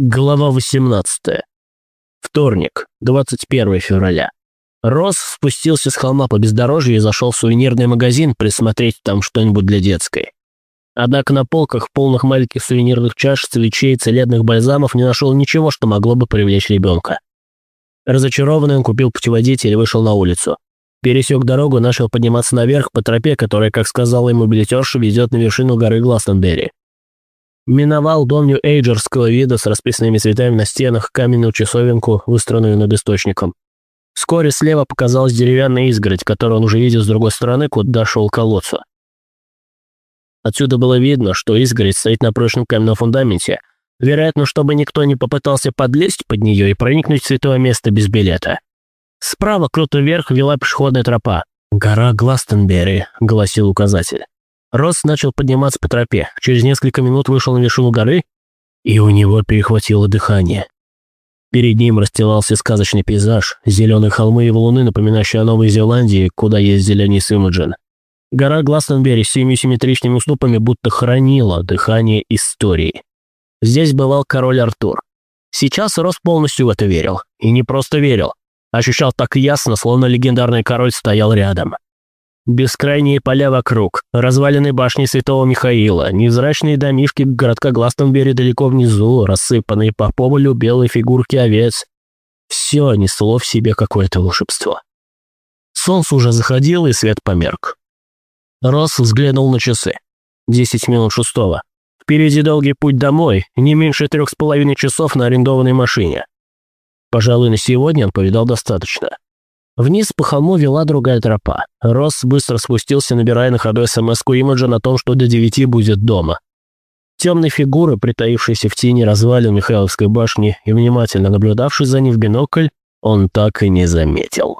Глава 18. Вторник, 21 февраля. Росс спустился с холма по бездорожью и зашел в сувенирный магазин присмотреть там что-нибудь для детской. Однако на полках, полных маленьких сувенирных чаш, свечей, целебных бальзамов, не нашел ничего, что могло бы привлечь ребенка. Разочарованный он купил путеводитель и вышел на улицу. Пересек дорогу, начал подниматься наверх по тропе, которая, как сказала ему билетерша, ведет на вершину горы Гластенберри. Миновал дом нью-эйджерского вида с расписанными цветами на стенах, каменную часовенку, выстроенную над источником. Вскоре слева показалась деревянная изгородь, которую он уже видел с другой стороны, куда шел колодцу. Отсюда было видно, что изгородь стоит на прочном каменном фундаменте, вероятно, чтобы никто не попытался подлезть под нее и проникнуть в святое место без билета. Справа, круто вверх, вела пешеходная тропа. «Гора Гластенберри», — гласил указатель. Росс начал подниматься по тропе. Через несколько минут вышел на вершину горы, и у него перехватило дыхание. Перед ним расстилался сказочный пейзаж, зеленые холмы и валуны, напоминающие о Новой Зеландии, куда ездили они с Имаджин. Гора Гластенберри с семью симметричными уступами будто хранила дыхание истории. Здесь бывал король Артур. Сейчас Росс полностью в это верил. И не просто верил. Ощущал так ясно, словно легендарный король стоял рядом. Бескрайние поля вокруг, развалины башни Святого Михаила, невзрачные домишки городка Гластонбери далеко внизу, рассыпанные по полю белые фигурки овец. Все несло в себе какое-то волшебство. Солнце уже заходило, и свет померк. Росс взглянул на часы. Десять минут шестого. Впереди долгий путь домой, не меньше трех с половиной часов на арендованной машине. Пожалуй, на сегодня он повидал достаточно. Вниз по холму вела другая тропа. Росс быстро спустился, набирая на ходу смс-ку имиджа на том, что до девяти будет дома. Темные фигуры, притаившиеся в тени развалин Михайловской башни и внимательно наблюдавший за ним в бинокль, он так и не заметил.